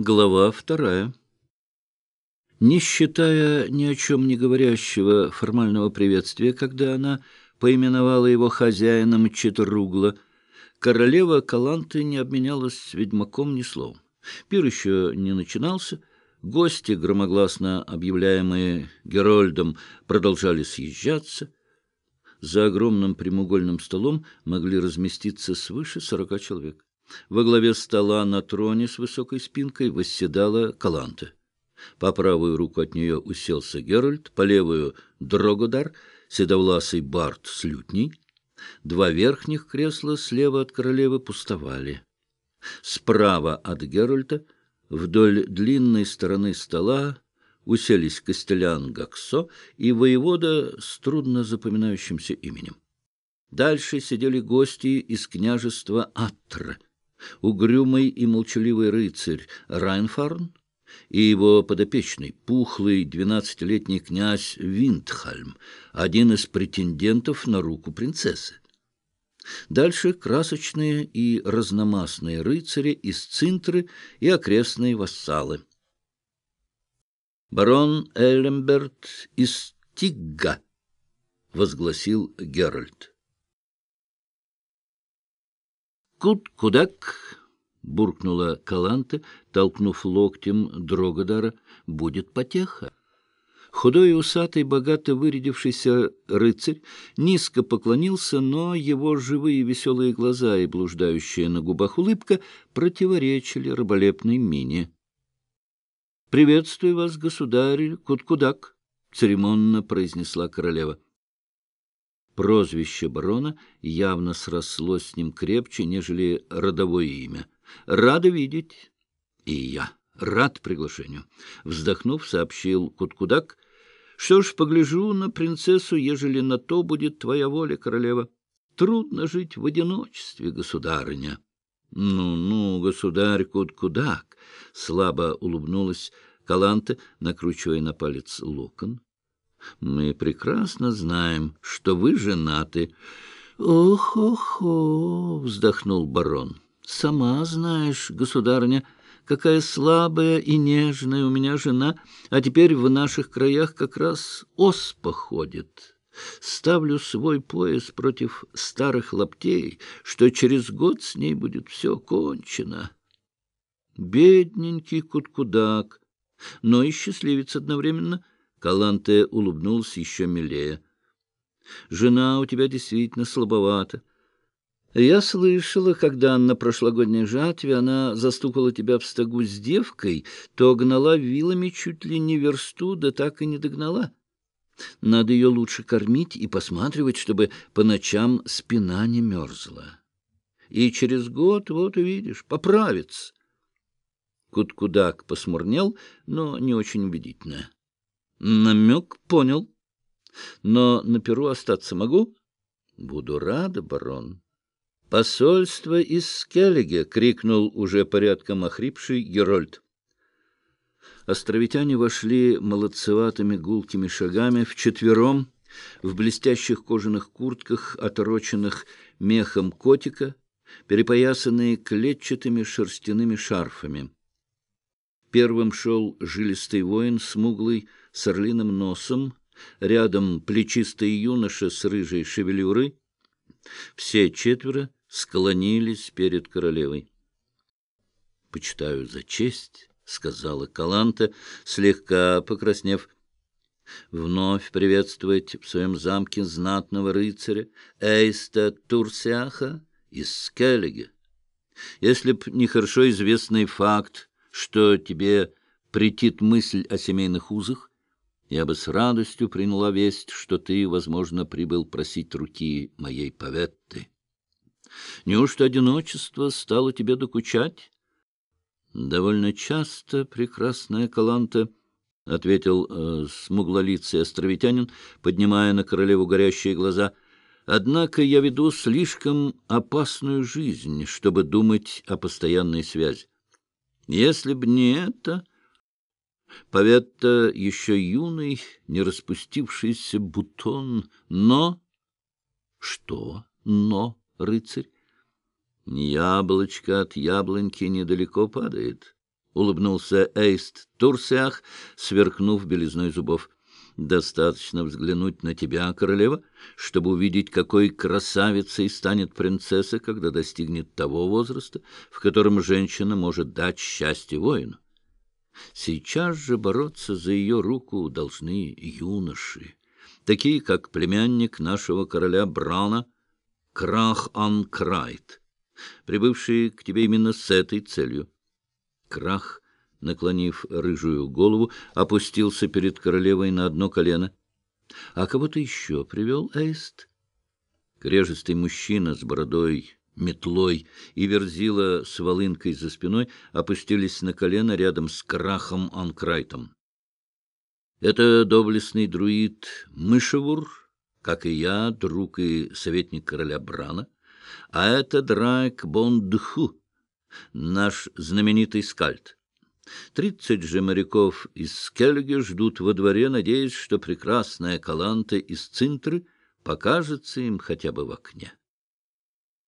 Глава вторая. Не считая ни о чем не говорящего формального приветствия, когда она поименовала его хозяином Четругла, королева Каланты не обменялась с ведьмаком ни словом. Пир еще не начинался, гости, громогласно объявляемые Герольдом, продолжали съезжаться. За огромным прямоугольным столом могли разместиться свыше сорока человек. Во главе стола на троне с высокой спинкой восседала Каланта. По правую руку от нее уселся Геральт, по левую — Дрогодар, седовласый Барт с лютней. Два верхних кресла слева от королевы пустовали. Справа от Геральта, вдоль длинной стороны стола, уселись Костелян Гаксо и воевода с трудно запоминающимся именем. Дальше сидели гости из княжества Аттра — угрюмый и молчаливый рыцарь Райнфарн и его подопечный, пухлый двенадцатилетний князь Виндхальм, один из претендентов на руку принцессы. Дальше красочные и разномастные рыцари из Цинтры и окрестные вассалы. «Барон Элленберт из Тигга», — возгласил Геральт. «Кут-кудак!» — буркнула Каланта, толкнув локтем Дрогодара. «Будет потеха!» Худой и усатый, богато вырядившийся рыцарь низко поклонился, но его живые веселые глаза и блуждающая на губах улыбка противоречили раболепной мине. — Приветствую вас, государь Куткудак, — церемонно произнесла королева. Прозвище барона явно срослось с ним крепче, нежели родовое имя. «Рада видеть». «И я рад приглашению», — вздохнув, сообщил Куткудак. «Что ж, погляжу на принцессу, ежели на то будет твоя воля, королева. Трудно жить в одиночестве, государыня». «Ну-ну, государь Куткудак», — слабо улыбнулась Каланта, накручивая на палец локон. Мы прекрасно знаем, что вы женаты. Ох-охо, вздохнул барон. Сама знаешь, государыня, какая слабая и нежная у меня жена, а теперь в наших краях как раз оспа ходит. Ставлю свой пояс против старых лаптей, что через год с ней будет все кончено. Бедненький куткудак, но и счастливец одновременно — Каланте улыбнулся еще милее. — Жена у тебя действительно слабовата. Я слышала, когда на прошлогодней жатве она застукала тебя в стогу с девкой, то гнала вилами чуть ли не версту, да так и не догнала. Надо ее лучше кормить и посматривать, чтобы по ночам спина не мерзла. И через год, вот увидишь, поправится. Куткудак посмурнел, но не очень убедительно. Намек понял. Но на Перу остаться могу? Буду рада, барон. Посольство из Скеллиге! — крикнул уже порядком охрипший Герольд. Островитяне вошли молодцеватыми гулкими шагами вчетвером в блестящих кожаных куртках, отороченных мехом котика, перепоясанные клетчатыми шерстяными шарфами. Первым шел жилистый воин, смуглый, с орлиным носом, рядом плечистый юноша с рыжей шевелюрой. Все четверо склонились перед королевой. — Почитаю за честь, — сказала Каланта, слегка покраснев, — вновь приветствовать в своем замке знатного рыцаря Эйста Турсиаха из Скеллиге. Если б не хорошо известный факт, что тебе претит мысль о семейных узах, я бы с радостью приняла весть, что ты, возможно, прибыл просить руки моей Паветты. Неужто одиночество стало тебе докучать? — Довольно часто, прекрасная Каланта, — ответил э, смуглолицый островитянин, поднимая на королеву горящие глаза. — Однако я веду слишком опасную жизнь, чтобы думать о постоянной связи. Если б не это... Поветта еще юный, не распустившийся бутон, но... Что но, рыцарь? Яблочко от яблоньки недалеко падает. улыбнулся Эйст Турсиах, сверкнув белизной зубов. Достаточно взглянуть на тебя, королева, чтобы увидеть, какой красавицей станет принцесса, когда достигнет того возраста, в котором женщина может дать счастье воину. Сейчас же бороться за ее руку должны юноши, такие как племянник нашего короля Брана Крах-Анкрайт, прибывшие к тебе именно с этой целью. Крах, наклонив рыжую голову, опустился перед королевой на одно колено. — А кого ты еще привел, Эйст? Крежистый мужчина с бородой, метлой и верзила с волынкой за спиной опустились на колено рядом с Крахом Анкрайтом. Это доблестный друид Мышевур, как и я, друг и советник короля Брана, а это Драйк Бондху, наш знаменитый скальд. Тридцать же моряков из Скельги ждут во дворе, надеясь, что прекрасная Каланта из Цинтры покажется им хотя бы в окне.